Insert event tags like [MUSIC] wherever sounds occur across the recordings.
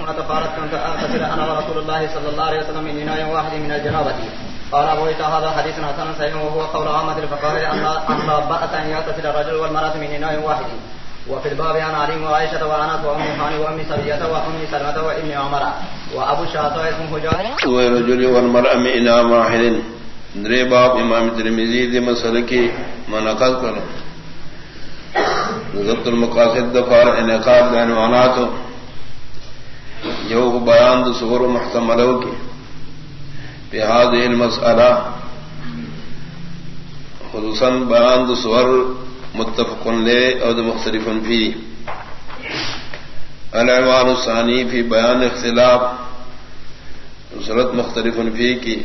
وتفارت كنت أغتسل أنا ورسول الله صلى الله عليه وسلم من إناء واحد من الجنابة. قال أبو إيسى هذا حديث حسن صحيح، وهو قول عامة الفقهاء أن لا بأس أن يغتسل الرجل والمرأة من إناء واحد. وفي الباب عن علي وعائشة وأنس وأم هاني وأم سبية وأم سلمة وابن عمر وأبو الشاطئ اسمه جابر والرجل والمرأة من إناء واحد. درے باب امام ترمیزی دی مسئلہ کی منعقد کرو ضبط المقاصد دفار انعقاد عنوانات جو بیان دو صغر محتملو کی بحاد المسئلہ خصوصا بیان دو صغر متفق لے اور مختلف فی العنوان الثانی فی بیان اختلاف، صورت مختلف فی کی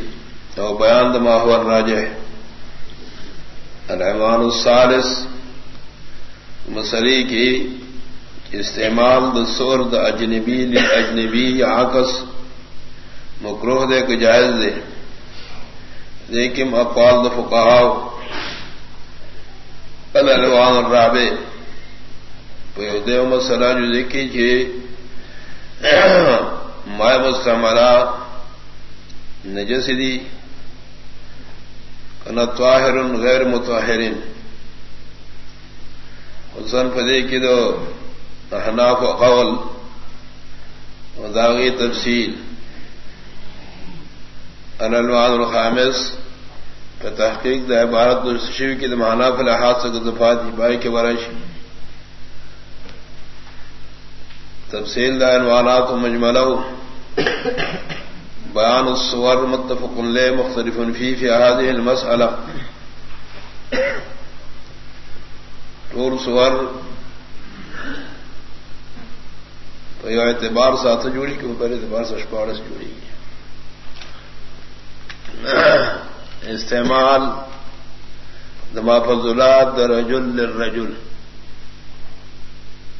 اور بیان دما ہوا راجہ العنوان الثالث مسری کی استعمال دسور د اجنبی اجنبی آکس مکروہ دے کو جائز دے لیکن اقوال د فقہاو الالوان الرابع. دیو مسئلہ جو دیکھی کہ مائے مستعملہ نجس دی. کنا طاہر غیر متحرن حسن فدے کی دو احناف قول وداغی تفصیل. الالوان الخامس پر تحقیق دا عبارت شیو کی دمانا فل ہاتھ سے دفات بائی کے برش تفصیل دا عنوانات مجملہ بیان الصور متفق لے مختلف فی فی هذه المسألہ طور سور تو اعتبار ساتھ جوڑی کہ اوپر اعتبار سے اشپاڑس جوڑی استعمال دما فضلات درجل للرجل۔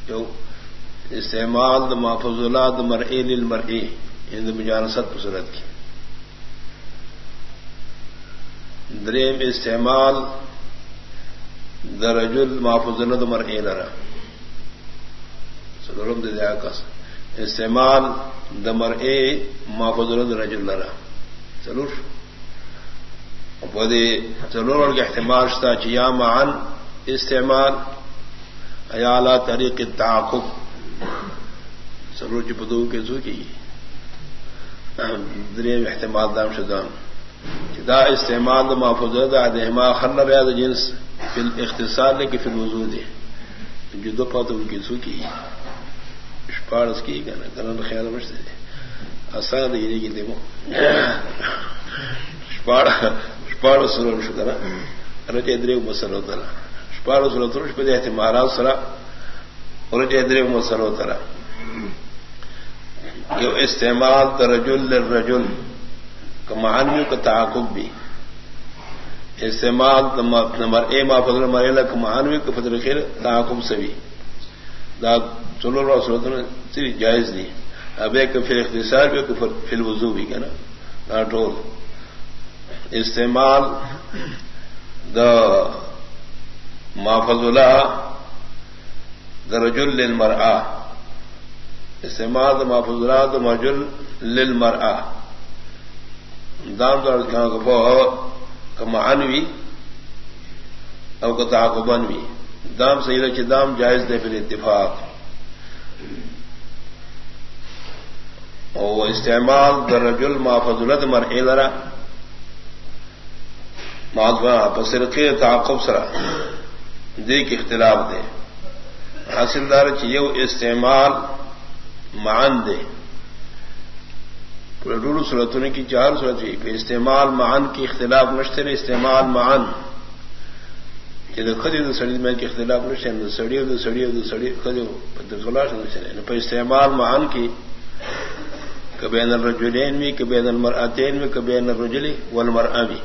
جو استعمال دما فضلات مرئی للمرئی یعنی ہند مجانست پسرت کی۔ دریم استعمال درجل محفوظ مرئی لرا۔ سلورم دیا کس۔ استعمال دمر اے محفوظ رجل لرا ضرور ضرور کے احتمال شتا چیا معن استعمال ایالا طریق تعاقب ضرور کی بدو کے زو کی دریم احتمال دام شدام دا استعمال محفوظ دہما خر ریاض جنس، فی الاختصار لے کے فی الوضو دے جو دو پاتوں کی زو کی پارس کی گنا کرن خیال مشتے آسان یہ کی دیمو شپاڑ شپاڑ سورم شکرا رجے دریو مسلو ترا شپاڑ سورو ترش پہ دیتے مہاراج سرا۔ رجے دریو مسلو ترا جو استعمال ترجل للرجل کمعنیو کا تعاقب بھی۔ استعمال نمبر اے ما فضل مرے کمعنوی کا فضل خیر، تعاقب سے بھی۔ دا چلو رو صورت میں جائز دی۔ اب ایک پھر اختصار بھی پھر وضو بھی کہنا نا۔ ٹول۔ استعمال دا مافض اللہ دا رجل للمرآ استعمال دا مافض اللہ دا مرجل للمرآ دام دار کہاں کمعنوی او کتاقبنوی دام سید دام جائز دے پھر اتفاق۔ او استعمال درجل ما فضلت مر لرا۔ مادوا پسر کے سرا۔ دیکھ اختلاف دے۔ حاصل دار چیو استعمال مان دے۔ ڈوڑو صورتوں کی چار صورت ہوئی استعمال مان کی اختلاف نشتے استعمال مان خدی سڑی میں اختلاف نشتے سڑی سڑی سڑی خدی پہ استعمال مان کی کبین الرجلین بھی کبین المراتین میں کبین الرجلی والمرآ بھی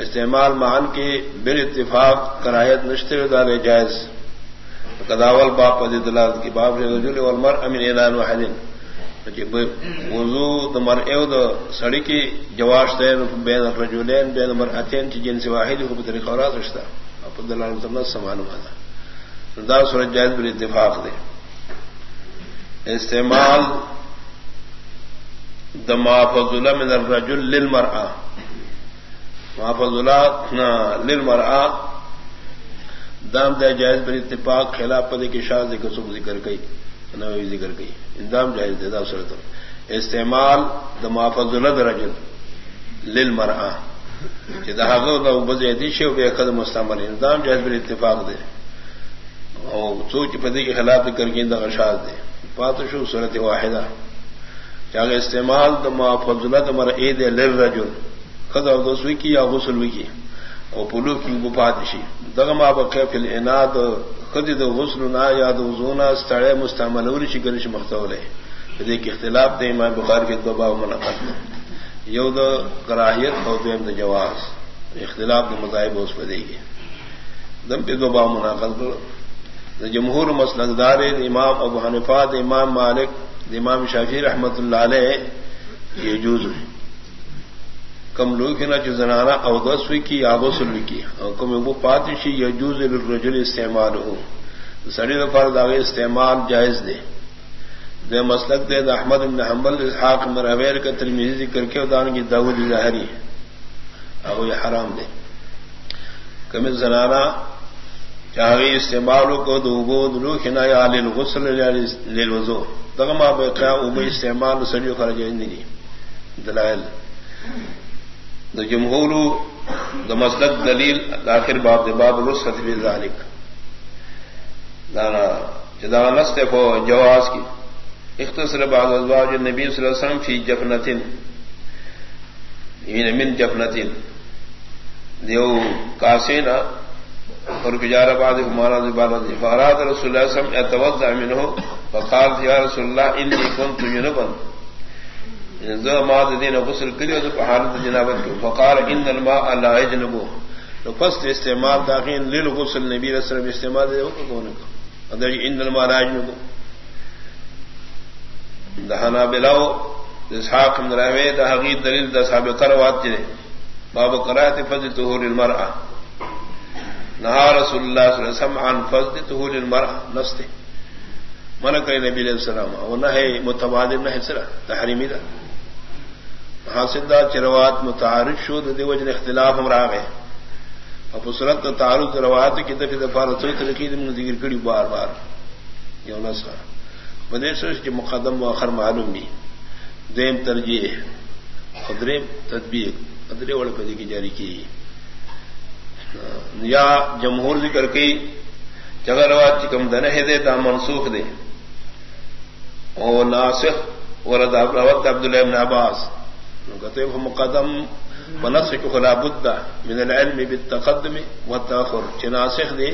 استعمال مان کی بال اتفاق کرایت نشتے دار جائز کداول باپ پدی دلال کی باپ رجل والمر امین اعلان وحدین وضو دمر ایو د سڑی کی جواش دے بین الرجلین، بین المراتین چی جنس واحد ہو بطریق اورات رشتہ اپا دلال مطمئن سمانو مانا دا سورج جائز بل اتفاق دے استعمال دما فضلہ من الرجل للمرأة ما فضلہ للمرأة دام دے جائز پر اتفاق، خلاف پدے کی شاہ ذکر ذکر گئی نوی ذکر گئی. اندام جائز دے دا صورت استعمال دما فضلہ درجل للمرأة. کہ دا حقو دا بزیدی شیو بے خد مستعمل اندام جائز پر اتفاق دے. اور سوچ پدے کے خلاف ذکر گئی دا غشاز دے. پاتشو صورت واحدہ. چاہے استعمال دما فضلت مر عید لر رجل خدا دوسوی کی یا غسل وی کی؟ او پلو کی بپادشی دغما بکیف الاناد خدی دو غسل نا یا دو زونا استڑے مستعمل اور شی گرش مختولے دے اختلاف دے امام بخاری کے دو باب منعقد یو دو کراہیت او دیم دو جواز. اختلاف دو مذاہب اس پہ دے گی دم پہ دو باب منعقد جمہور مسلک دار امام ابو حنفات امام مالک امام شافی رحمت اللہ علیہ یہ جوز کم لوگ نہ زنانا او دسوی کی آبو سلوی کی. اور کم وہ پاتشی یہ جوز الرجل استعمال ہو. سڑی دفار داغے استعمال جائز دے. دے مسلک دے دا احمد ابن حنبل، اسحاق مرویر کا ترمیزی ذکر کے ادان کی داود ظاہری. او یہ حرام دے. کم زنانا چاہے استعمال کو دو گو دلو کھنا یا للغسل للوضو. دغما بے کیا استعمال سڑیو خرج نہیں دلائل. دا جمہور دا مسلک دلیل آخر باب دے باب رسخت فی ذالک دانا جدا نستے کو جواز کی اختصر بعض ازواج النبی صلی اللہ علیہ وسلم فی جفنتن یعنی من جفنتن دیو کاسینا اور گجارہ بعد ہمارا عبادت فراد رسول اللہ صلی اللہ علیہ وسلم اتوضع منه، فقال یا رسول اللہ، انی كنت جنبا. ذو ما دین غسل کلیو تو حالت جنابت کو فقال ان الماء لا يجنب تو فست استعمال داخین للغسل نبی رسول اللہ استعمال دے کو کون کو ادر ان الماء لا يجنب دہنا بلاو اسحاق بن راوی دا حقیقت دلیل دا سابقہ روات جنے باب قرات فضل طهور المرأه نہا رسول اللہ صلی اللہ علیہ وسلم عن فضل طهول المرأة. نستے من کئی نبی علیہ السلام. او نہ متبادل نہ سرا تحریمی دا حاصل دا چروات متعارف شو دی وجہ اختلاف ہم راغے اب صورت تعارف روایت کی دفعہ دفعہ رسول طریقے من ذکر کڑی بار بار. یو نسا بدیش کہ مقدم و اخر معلوم بھی دیم ترجیح. خدریم تدبیر ادرے وڑ پدی کی جاری کی یا جمہور ذکر کی جگہ روات چکم دن ہے دے تا منسوخ دے او ناسخ ورد روت عبداللہ ابن عباس. کہتے مقدم ونسخ خلا بد من العلم بالتقدم والتاخر چناسخ دے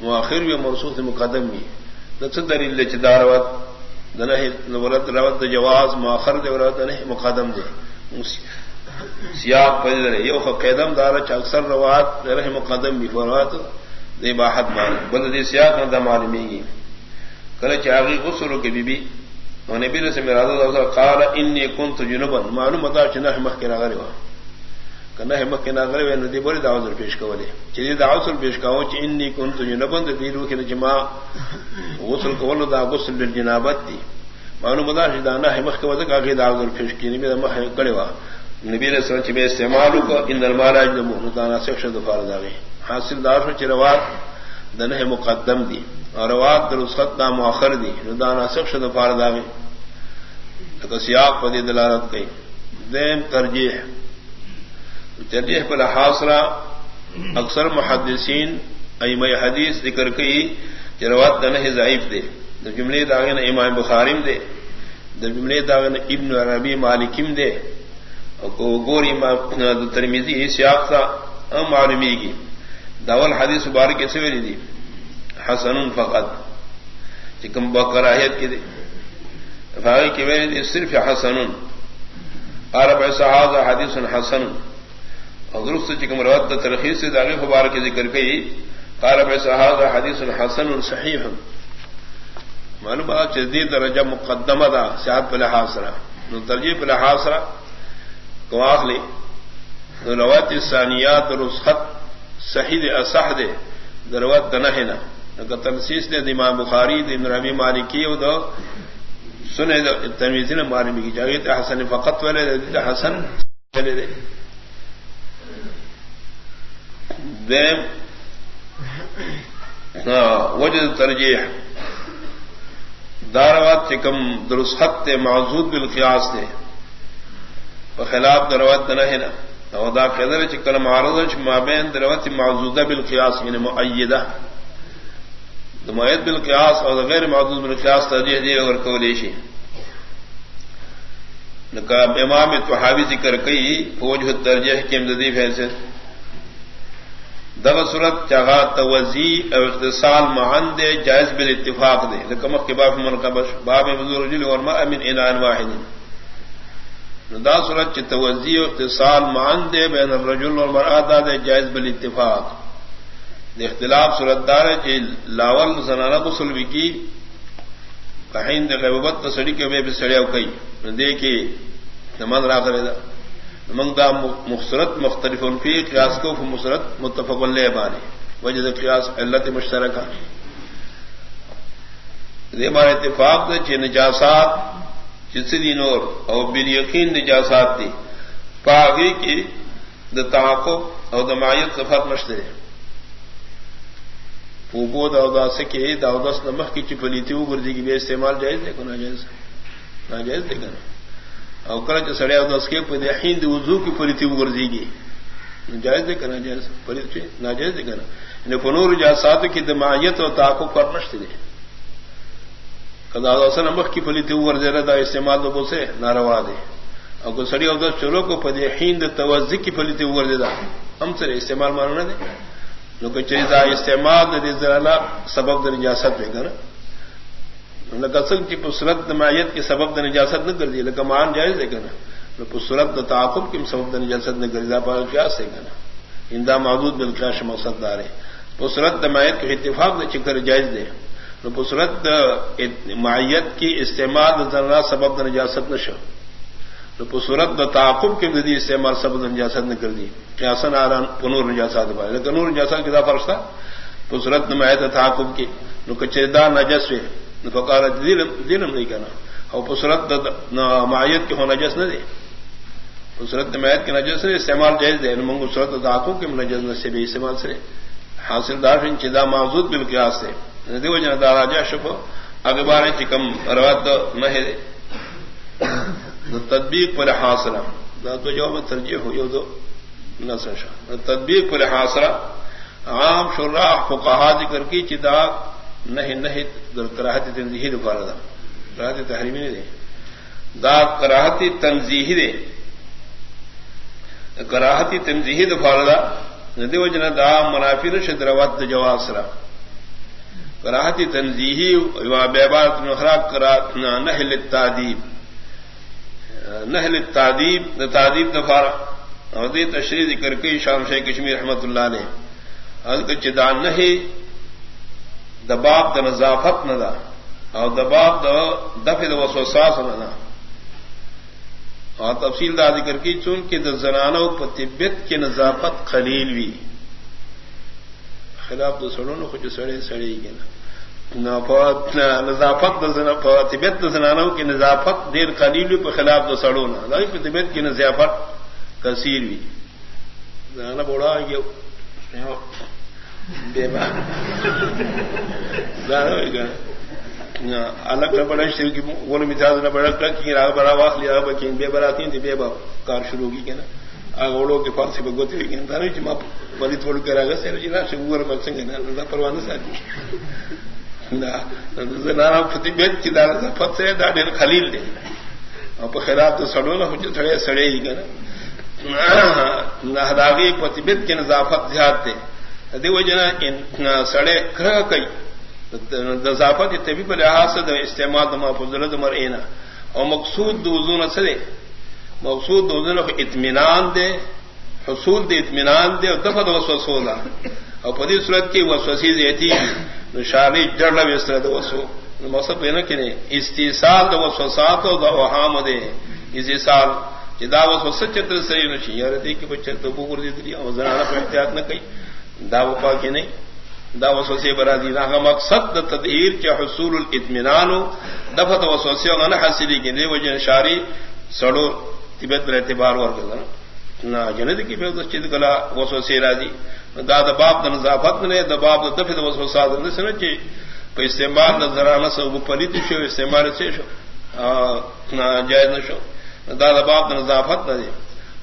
مؤخر بھی مرسوخ مقدم بھی دس دلیل چداروت دنہ ورد روت جواز مؤخر دے ورد مقدم دے سیاق پدر یو قیدم دار چ اکثر روات رہ مقدم بھی فروات دے باحت مان بل دی سیاق نہ معلومی گی کل چاغی غسل کے بی بی اور نبی نے میرا دا قال انی کنت جنبا. معلوم دا چنہ مخ کے نغری وا کنا مخ کے نغری وے ندی بڑی دعوت پیش کو کولے چری دعوت پیش کاو چ انی کنت جنبا دی روح کے جما غسل کول دا غسل بالجنابت دی. معلوم دا شدانہ مخ کے ودا کہ دعوت پیش کی نبی مخ کڑے وا نبی نے سوچ میں استعمال کو ان الماراج نے محمدانہ سکش دفار داغے حاصل دار سے روات دن ہے مقدم دی. روات در اسخت نام مؤخر دی. ردانہ سکش دفار داغے تو سیاق پدی دلالت گئی دین ترجیح. ترجیح پر حاصلہ اکثر محدثین ایم حدیث ذکر کی روات دن ہے ضعیف دے دا جملے داغے امام بخاریم دے دا جملے داغے ابن عربی مالکم دے گوری ترمیزی سیاق تھا معلومی کی داول حدیث بار کے سویری دی. حسن فقط. چکم بکراہیت کی دی. فاغی کی ویری دی صرف حسن. عرب صحاظ حدیث حسن. اور درست چکم روت ترخیص سے داغی خبار کے ذکر کی. عرب صحاظ حدیث حسن صحیح. معلوم بات جدید درجہ مقدمہ دا سیاحت پہ لحاظ رہا ترجیح پہ لحاظ رہا لی روت ثانیات رسخت صحیح اصح دے. دروت نہ ہے نا. تنسیس نے دماغ بخاری دن ربی مالکی دو سنے تنویزی نے مارے بھی چاہیے تو حسن فقط والے حسن دے۔ دیم ہاں، وجہ ترجیح۔ داروات چکم درست معذود بالقیاس دے۔ خلاف دروت نہ ہے نا۔ دا قدر چکل معرض مابین دروت معذودہ بالقیاس یعنی معیدہ معید بالقیاس اور غیر معذود بالقیاس ترجیح دے اور کولیشی امام تحاوی ذکر کئی فوج ترجیح کی امدادی فیصل دب صورت چاہا توزی اور اختصال معن دے جائز بال اتفاق دے لکمک کے باپ من کا بش باب مزور جل اور ما انعان واحد. دا صورت چ توزی اور اختصال معن دے بین الرجل اور دے جائز بال اتفاق دے اختلاف صورت دار ہے لاول زنانہ غسل بھی کی کہیں دے غیبت سڑی کے میں بھی سڑیا کئی دے کے نماز را کرے دا منگا مخصرت مختلف فی قیاس کو مسرت متفق اللہ بانی وجہ قیاس اللہ مشترکہ. بار اتفاق دے چھ نجاسات جس دین اور اور یقین نجاسات دی پاگی کی د تعاقب اور دمایت سفر مشتر پوبو دا سکے داودس نمک کی چپلی تھی وہ گردی کی بے استعمال جائز دیکھو ناجائز ناجائز دیکھنا او کله چې سړی او داس کې په دې حین د وضو کې پریتی وګرځيږي جائز ده کنه جائز پریتی ناجائز ده کنه نه؟ یعنی په نور جاسات کې د ماهیت او تعاقب پرمشت دي کدا اوسه نمخ کې پریتی وګرځره دا استعمال د بوسه ناروا دي او کو سړی او داس چلو کو په دې حین د توزی کې پریتی وګرځیدا هم سره استعمال مانو نه دي نو دا استعمال د دې زړه سبب د نجاست وګره کی پسرت مایت کے سبب نجاست نہ کر دی لکہ مان جائز ہے کہنا پسرت تعاقب کی سبب نجاست نہ کر دیا کیا سے کہنا اندا محدود بالکلاش مقصد دار ہے پسرت مایت کے اتفاق نے چکر جائز دے پسرت مایت کی استعمال ذرا سبب نجاست نہ شو پسرت تعاقب کے ندی استعمال سبب نجاست نہ کر دی کیاسن آران پنور نجاسات پائے لیکن نور نجاسات کتاب فرش تھا پسرت مایت تعاقب کی۔ کچیدار نجس ہوئے فکار دلم نہیں کہنا۔ اور پسرت مایت کے ہو نجس نہ دے۔ پسرت میت کے نجس نے استعمال جائز دے۔ منگو سرت داخوں کے نجس سے بھی استعمال سے۔ حاصل دار چدا موجود بال قیاس سے دیو جن دارا جا شف اخبار چکم روات نہ ہے۔ تدبیق پر حاصل جو میں ترجیح ہو یہ دو نہ سشا تدبیق پر حاصل عام شراح فقہا ذکر کی چدا نہیں نہیں کراہتی تنظیحی دفارا دا. کراہتی تحریمی نہیں دے. دا کراہتی تنظیحی دے. کراہتی تنظیحی دفارا دا. ندی وجنا دا منافی نشد روات جواب سرا کراہتی تنظیحی بیبارت نخراق کرا نحل التعدیب نحل التعدیب دا تعدیب دفارا اور دی تشریح ذکر کئی، شام شیخ کشمیر رحمت اللہ نے حضرت چدان نہیں دباب د نظافت نہ دا. اور دباب د دف د وسوساس نہ دا. اور تفصیل دا ذکر کی چون کہ د زنانو په طبیعت کی نظافت خلیل وی. خلاف دو سڑوں نے کچھ سڑے سڑے گی نا. نظافت طبیعت د زنانو کی نظافت دیر خلیل وی په خلاف دو سڑوں نہ دا طبیعت کی نظافت کثیر وی زنانہ بوڑا گیا الگ نہ بڑا شیر کی وہ مزاج نہ بڑا کی راہ بڑا واس لیا بچے بے براتی تھی بے باپ کار شروع کی کہ نا اوڑوں کے پاس سے بگوتی ہوئی کہ تھا جی ماپ بڑی تھوڑی کرا گا سر جی نا شگر بچ سکے نا پروانہ ساتھی نارا فتی کی دار فت سے ڈاڈے خلیل دے۔ آپ خیرات تو سڑو نا کچھ تھڑے سڑے ہی کہ نا۔ ہداغی کی نظافت زیاد دے۔ دیو جنا سڑے کر کئی۔ دضافت طبی پر لحاظ سے استعمال دما فضل مر اینا اور مقصود دوزون سرے۔ مقصود دوزون کو اطمینان دے۔ حصول دے اطمینان دے اور دفعہ وسوسو دا۔ اور پدی صورت کی وسوسی دیتی نشانی جڑ لو اس طرح وسو مقصد یہ نا کہ استیصال دو وسوسات و دو وہام دے. استیصال جدا وسوسہ چتر سری نشی یار دی کہ بچے تو بوگر دی دی اور زنانہ پر احتیاط نہ کئی. دا وپا کی نہیں دا وسوسے برا دی. دا مقصد دا تدہیر کے حصول الاطمینان دفت وسوسے غن حاصلی کی دے وجہ شاری سڑو طبیعت پر اعتبار ور کر نہ جنت کی پہ تو چت کلا وسوسے راضی دا دباب دا نظافت نے دباب دا دفت وسوسات نے سمجھ کے پہ استعمال دا ذرا سو پلیت شو، استعمال سے شو؟ جائز نہ شو. دا دباب دا نظافت نہ دے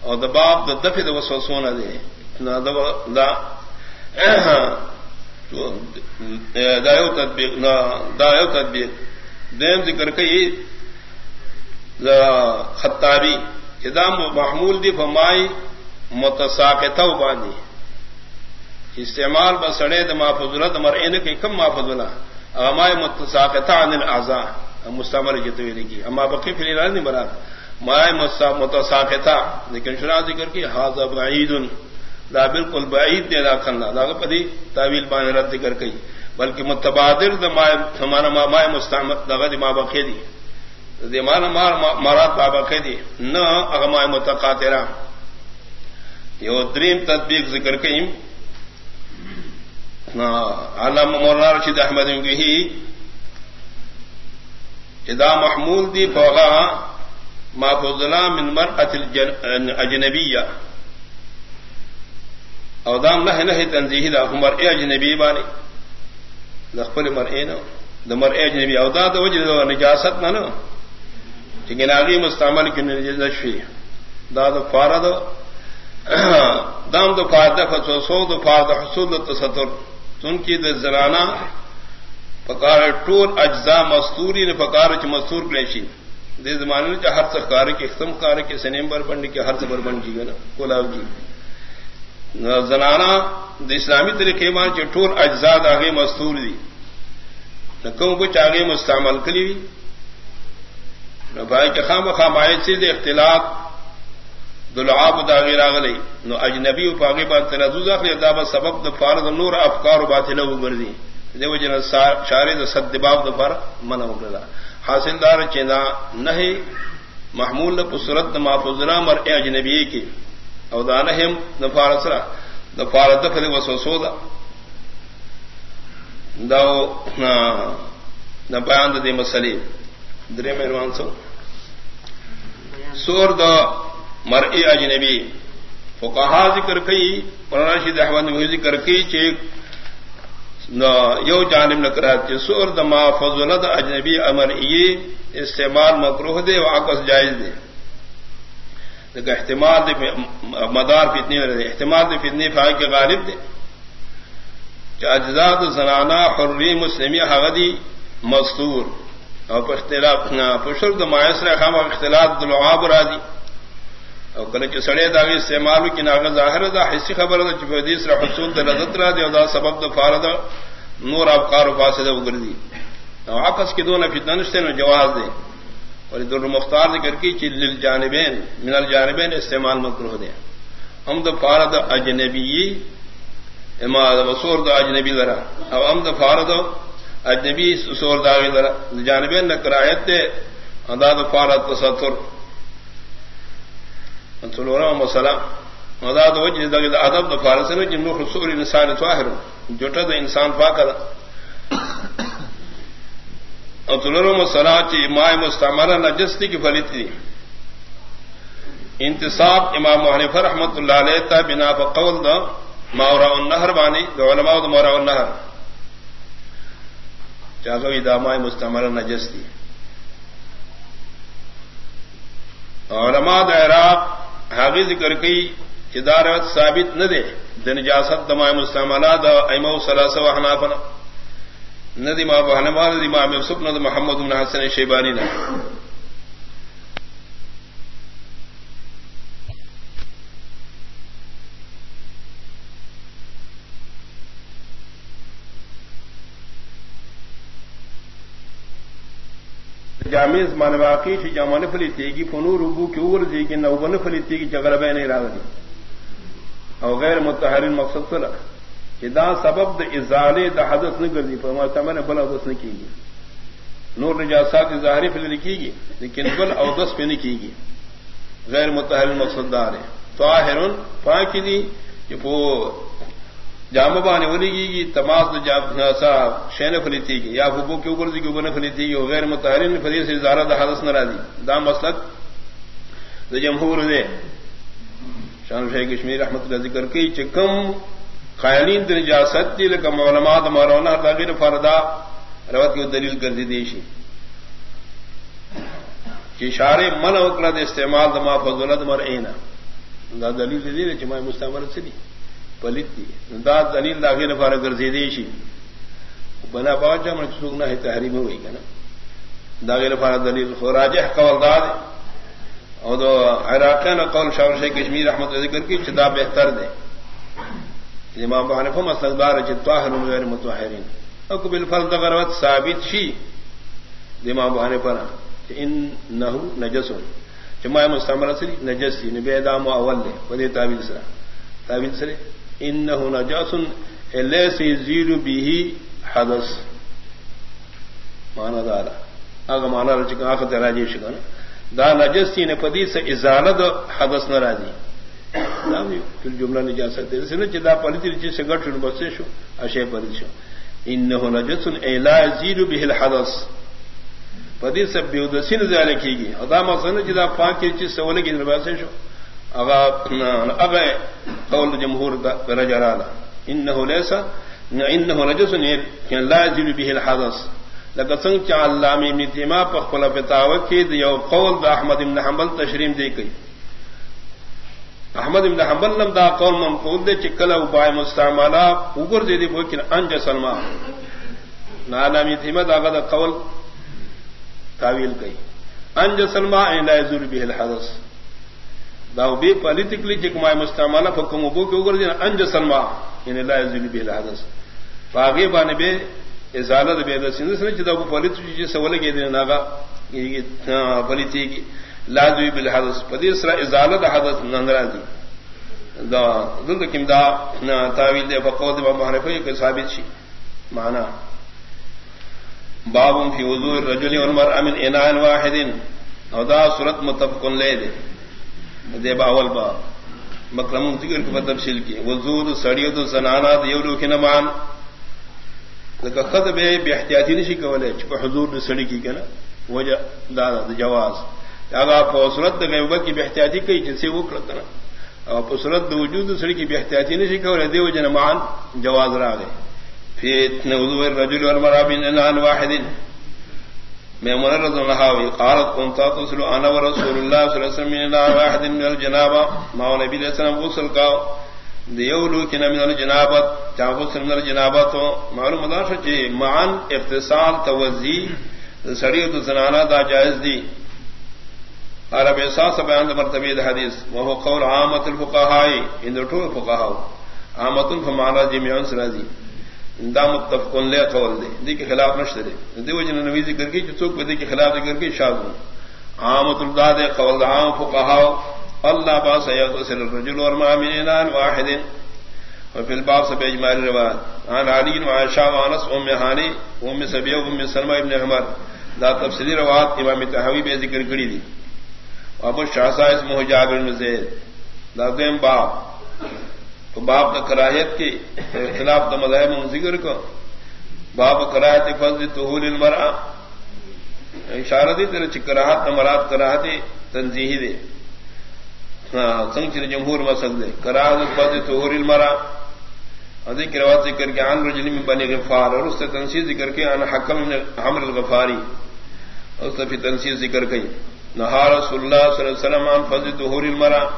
اور دباب دا دفت وسوسوں نہ دے نہ دا دایو تدبیق نہ دایو تدبیق دیم ذکر کئی خطابی. ادام محمول دی فمائی متساقتا بانی استعمال بسڑے دما فضلہ دمر این کی کم ما فضلہ امائے متساقتا عن الاعضاء. مستمر جتوی لگی اما بقی فی الالان نہیں براد. مائے متساقتا لیکن شرع ذکر کی حاضر بعیدن. دا بالکل بعید دے دا کھنا دا پدی تعویل بان رد کر گئی بلکہ متبادر دا ہمارا ماما مستعمل دا دی ما بخی دی. دی مانا مار مراد با بخی دی. نہ اغما متقاترا یو دریم تطبیق ذکر کئیم. علم مولانا رشید احمد ہی ادا محمول دی فوغا ما فضلا من مرأة الاجنبیہ او دام نہ نہ تنزیہ دا عمر اے اجنبی بانی. دخل مر اے نو. دمر اے اجنبی. او دا تو وجہ نجاست نہ نو. لیکن اگے مستعمل کی نجاست شی دا دا فارد [CLEARS THROAT] دام دو فارد فسو سو دو فارد حصول تصدر تن کی د زنانا، پکار ٹول اجزاء مستوری نے پکار چ مستور کلیشی دے زمانے چ ہر سکار کے ختم کار کے سنیمبر بنڈ کے ہر سبر بن جی گنا کولاو جی۔ زنانا د اسلامی طریقے مان چٹور اجزاد آگے مستور دی۔ نکوں کچھ آگے مستعمل کلی بھائی کے خام خام آئے سے اختلاط دلعاب داغی راغلی نو اجنبی و پاگی بات تنزوز اخلی دا با سبب دا فارد نور افکار و باطلہ و گردی دے وجہ شاری دا صد دباب دا فار منع وکرلا حاصل دار چینا نہیں محمول دا پسرت ما پزرا مر اجنبی کی. او دانہم نفار سرا. دفار دفر وسوسو دا. داو نا بیان دا دی مسئلی درے مہربان سو. سور دا مرئی اجنبی۔ فقہا ذکر کئی مولانا شید احمد نے ذکر کئی چیک یو جانب نکرات چی سور دا ما فضل دا اجنبی امر ای استعمال مکروہ دے و عقص جائز دے۔ احتمال دے مدار فتنی احتمال دے فتنی فائق کے غالب دے۔ اجزاد زنانا حری مسلمی حغدی مستور۔ اور اختلاف پشر د معاشرہ خام اختلاف دلعاب راضی اور کل کے سڑے داغی استعمال کی ناغ ظاہر دا حصی خبر دا چپ حدیث را حصول دا لذت را دی اور دا سبب دا فارد نور ابکار و فاسد اگردی اور آپس کی دونوں فتنہ نشتے نو جواز دے اور در مختار ذکر کی چل جانبین من الجانبین استعمال مکروہ دے ہم دا فارد اجنبی، اما د وسور دا اجنبی لرا او ہم دا فارد اجنبی، سور دا لرا جانبین نکرایت دے ادا دا فارد تستر انتلورا مسئلہ ادا دا وجہ دا ادب دا فارد سے جنو جی خصور انسان تواہر جوٹا دا انسان پاکر چی مائے مستعملہ نجستی کی فلیت دی. انتصاب امام محنف رحمت اللہ علیہ تا بنا فقول دا ماورا النہر بانی، دا علماء دا مورا النہر. چاہو دا مائے مستعملہ نجستی علماء دا عراق حاغی ذکر کی ادارت ثابت نہ دے دن جاست دمائے مستعملات ایمو سلاس و حنافنا ندی ما بہنما ندی ما میں محمد بن حسن شیبانی نے جامع مان واقعی سے جامع فلی تھی کہ فنو ربو کی اور جی کہ نو بن فلی تھی کہ جگر بہ نہیں رہا اور غیر متحرن مقصد تو دا سبب د ازالے دا حدث نہ کردی پر محتمہ نے بل ادس نہ کی گی نور نجاسات ظاہری فل لکھی گی لیکن بل اودس پہ نہیں کی گی غیر متحر مقصد دار ہے تو آہر پا کی دی کہ وہ جام بانے ولی گی، تماس شین فلیتی گی، یا حبو کی اوپر دی کی فلیتی گی غیر متحرین فلی سے زارہ دا حدث نہ راضی دا مسلک دا جمہور دے۔ شان شیخ کشمیر احمد کا ذکر کی چکم خیالین دن جاست دی، لکم علماء دا مولانا دا فردا روت کی دلیل کر دی دیشی۔ کہ اشارے من وکلا استعمال دا ما فضلت مر اینا دا دلیل دی دی چمائے مستعمل سے دی پلت دی. دا دلیل داغی نفار گرزی دیشی بنا باوجہ من سوگنا ہے تحریم ہوئی کنا داغی نفار دلیل خوراجح قول دا داد اور دو عراقین قول شاور شیخ کشمیر احمد ذکر کی چدا بہتر دے امام بحنفہ مسلدار چتواہر غیر متوحرین اکو بالفرد غروت ثابت شی امام بحنفہ انہو نجسون چمائے مستعمل سری نجس سی نبی دام اول دے ودے تعویل سرا تعویل سرے انہو نجاسن الیسی زیرو بیہی حدث. مانا دارا. آگا مانا رچکا آخر تراجی شکا دا نجس یعنی سی نپدی سے ازالت حدث نراجی پھر جملہ نہیں نجاست دے. سنے چی دا پلیتی رچی سے گٹ شنو بسے شو. اشے پلیت شو. انہو نجسن ایلا زیرو بیہی الحدث. پدی سب بیودسین زیادہ کی گی ادا مسن جدا پاک کی چیز سولے کی نرباسے شو. اغا قول جمہور رجرالا انہو لیسا، انہو نجس نیر کین لا یزیل به الحدث۔ لگا سنگ چا علام ابن تیما پا خپلا فتاوہ کی دیو قول دا احمد ابن حنبل تشریم دے کئی۔ احمد ابن حنبل لم دا قول منقول دے چکل او بای مستعمالا اوگر دے دی بوکن انج سلما نالا ابن تیما دا دا قول تعویل کئی۔ انج سلما لا یزول به الحدث۔ دا بی پالیٹیکلی جکما مستعمال فکم ابو کے اوگر دین انج سلما یعنی لا یزول به الحدث باغی بانے بے ازالت بے دسن سن چدا ابو پالیت جی سوال کے دین ناغا پالیتی کی لا یزول به الحدث پدی سرا ازالت حدث یعنی نندرا دی دا دل کیم دا تعویل دے فقود ما محرفی کے ثابت شی معنی باب فی وضوء الرجل والمرأة من اناء واحد. او دا صورت متفق لے دے دے باول با. مکرم ذکر کو تفصیل کی. وضوء سڑیو تو زنانا دیولو کی نمان. لکہ خط بے بے احتیاطی نشی کولے. چکو حضور نے سڑی کی کنا. وجہ دادا دا جواز. اگر آپ صورت دا غیبت کی بے احتیاطی کئی جن سے وہ کرتا نا آپ صورت دا وجود سڑی کی بے احتیاطی نشی کولے، دے وجہ نمان جواز را گئے في وضوء الرجل والمرأة من إنان واحد ميمون رضي الله عنه قالت كنت تصل أنا ورسول الله صلى الله عليه وسلم من واحد من الجنابة. ما هو نبي الله سلام غسل قاو دیولو کنا من الجنابت چاہ غسل من الجنابت معلوم دا شو چی معن اختصال توزی سڑی تو زنانا دا جائز دی۔ عرب احساس بیان دا مرتبی دا حدیث۔ وہو قول عامت الفقہائی ان دو ٹھول عامت الفمانا جمعان سرازی دا متفق لے قول دے دی کے خلاف نشتے دے۔ دی وجہ نبی ذکر کی چوک بدی کے خلاف ذکر کی شاذ عامت الداد قول عام فقهاء اللہ با سيغسل الرجل والماء من انان واحد۔ وفي الباب سے اجماع روایت۔ عن علي وعائشہ وانس ام هاني ام سبيه ام سلمہ ابن عمر دا تفصیلی روایت امام تحوی میں ذکر کری دی۔ ابو شاہ صاحب اسمہ جابر بن زید۔ دا دیم باب۔ باب کا کراہیت کے خلاف دا مذہب ذکر کو۔ باب کراہت فضل تحول المرا اشارہ دی تیرے چکراہت مراد کراہت تنظیحی دے۔ ہاں، سنگ چر جمہور مسل دے۔ کراہت فضل تحول المرا ادی کی روایت ذکر کے عن رجل من بنی غفار۔ اور اس سے تنسیز ذکر کے عن حکم من حمر الغفاری۔ اس سے تنسیز ذکر کی۔ نہا رسول اللہ صلی اللہ علیہ وسلم عن فضل تحول المرا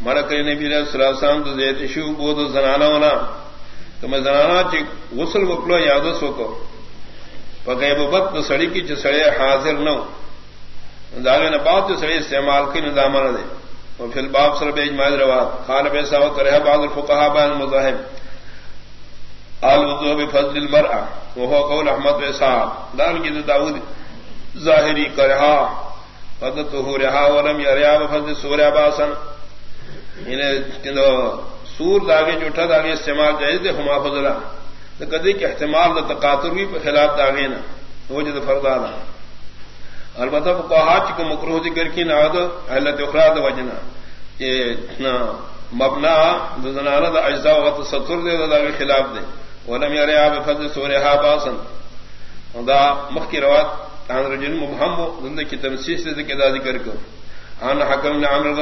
مرک نبی علیہ السلام تو زیت شو بود زنانا ہونا۔ تو میں زنانا چی غسل وکلو یادس وکو پکے بت تو سڑی کی چی سڑے حاضر نو۔ داغے نہ بات تو سڑی استعمال کی نظام نہ دے۔ اور پھر باپ سر بے اجماع روات خان بے سا کرے بعض الفقهاء بان مذاہب آل وضو بفضل المرأة وهو قول احمد بن صاحب دان کی داؤد ظاہری کرہا فضل طهورها ولم يرى بفضل سورہ باسن۔ یعنی سور داغے جٹھا داغے استعمال جائز دے ہما فضلا تو کدی کے احتمال دا تقاتر بھی خلاف داغے نا وہ جد فردانا البتہ کو کو مکرو ذکر کی نہ احلت اخراد وجنا مبنا زنانہ دا اجزاء و ستر دے، دا کے خلاف دے۔ ولم یرے آپ فضل سورہا باسن دا مخی روات عن رجل مبہم دن کی تنسیس دے کہ دا ذکر کو۔ عن حکم بن عمرو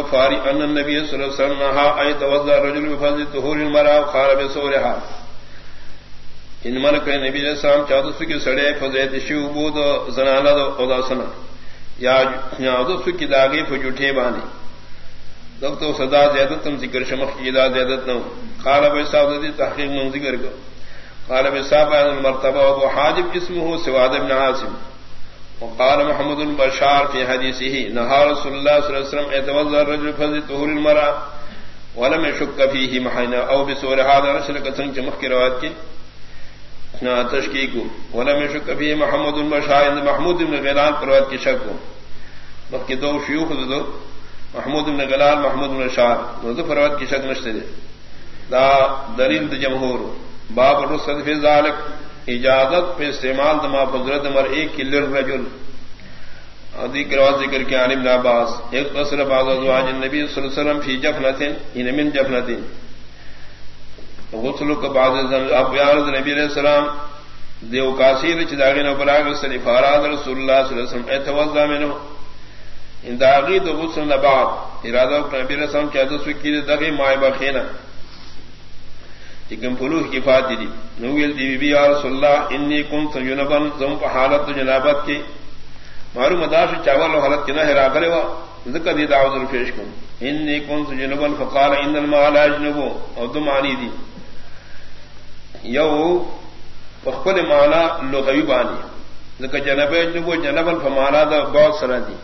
ان النبي صلی اللہ علیہ وسلم نہا اي توضا الرجل بفضل طهور المرأة وقال بسورها ان من کہ نبی علیہ السلام چاہتے سکی سڑے فضیت شو بود زنانہ دا خدا سنا. یا یا دو سکی داغی فجوٹے بانی. دکتو صدا زیادت تم ذکر شمخ کی دا زیادت نو. قال ابو صاحب دی تحقیق من ذکر کو. قال ابو صاحب ان المرتبہ ابو حاجب اسمه سواد بن عاصم وقال محمد البشار في حديثه، نهى رسول الله صلى الله عليه وسلم يتوضا الرجل فضل طهور المرأة ولم يشك فيه محينا او بسور هذا رسل قسم کے مخ کی روایت کی تشکیق ولم يشك فيه محمد البشار محمود بن غیلان پر روایت کی شک مخ کے دو شیوخ دو محمود بن گلال محمود بن شاہ دو فروت کی شک نشتے دا دلیل دا باب رسد فی ذالک اجازت پہ استعمال دما فضرت مر ایک کلر رجل ادی کروا ذکر کے عالم ناباس، ایک قصر بعض ازواج النبی صلی اللہ علیہ وسلم فی جفنتن ان من جفنتن غسل کا بعض اب بیان نبی علیہ السلام، دیو کاسیر چداغین براغ سلی فاراد رسول اللہ صلی اللہ علیہ وسلم اتوضا منه انداغی دو غسل نباد ارادہ نبی علیہ السلام رسم چاہتا سکی دغی مائے بخینا چکم فلوح کی فاتی دی نویل دی بی بی یا رسول اللہ انی کنت جنبن زم پا حالت جنابت کی. مارو مداش چاول و حالت کی نہ ہرا کرے وا. ذکر دی دعوت الفیش کن. انی کنت جنبن فقال ان المال اجنبو. او دم آنی دی. یو پخپل مانا لغوی بانی. ذکر جنب اجنبو جنبن فمانا دا بہت سرہ دی.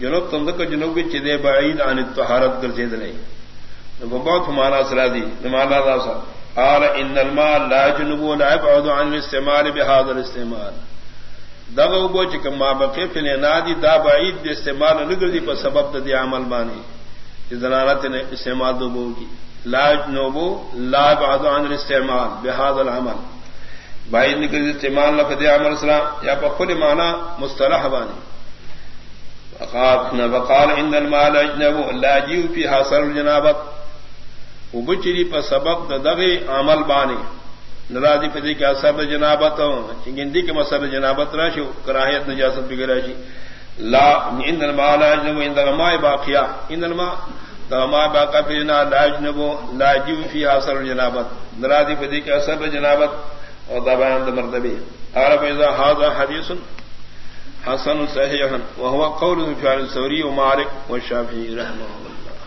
جنوب تم کا جنوب کی چدے بعید عن الطہارت کر زید نہیں بہت مانا سرا دی. مانا دا سا. قال ان الماء لا جنوب لا يبعد عن الاستعمال بهذا الاستعمال. دغه بو چې کما بقي فل نادي، دا بعید د استعمال نګر دی په سبب د عمل باندې. چې زنانت نے استعمال دو بو کی لا جنوب لا يبعد عن الاستعمال بهذا العمل. بعید نګر دی استعمال لفظ عمل سره، یا په خپل معنا مصطلح باندې. وقال ان المال اجنب لا جيو في حاصل الجنابت وبچری پر سبب دغه عمل بانی. نرادی پدی کے اثر جنابت گندی کے مسر جنابت راشو کراہیت نجاست بگڑا شی. لا ان المال اجنب ان الماء باقیا. ان الماء دما باقا فینا لا اجنب لا جيو في حاصل الجنابت نرادی پدی کے اثر جنابت، اور دبان مرتبه قال فاذا هذا حديث حسن صحيح وهو قول فعل الثوري ومالك والشافعي رحمه الله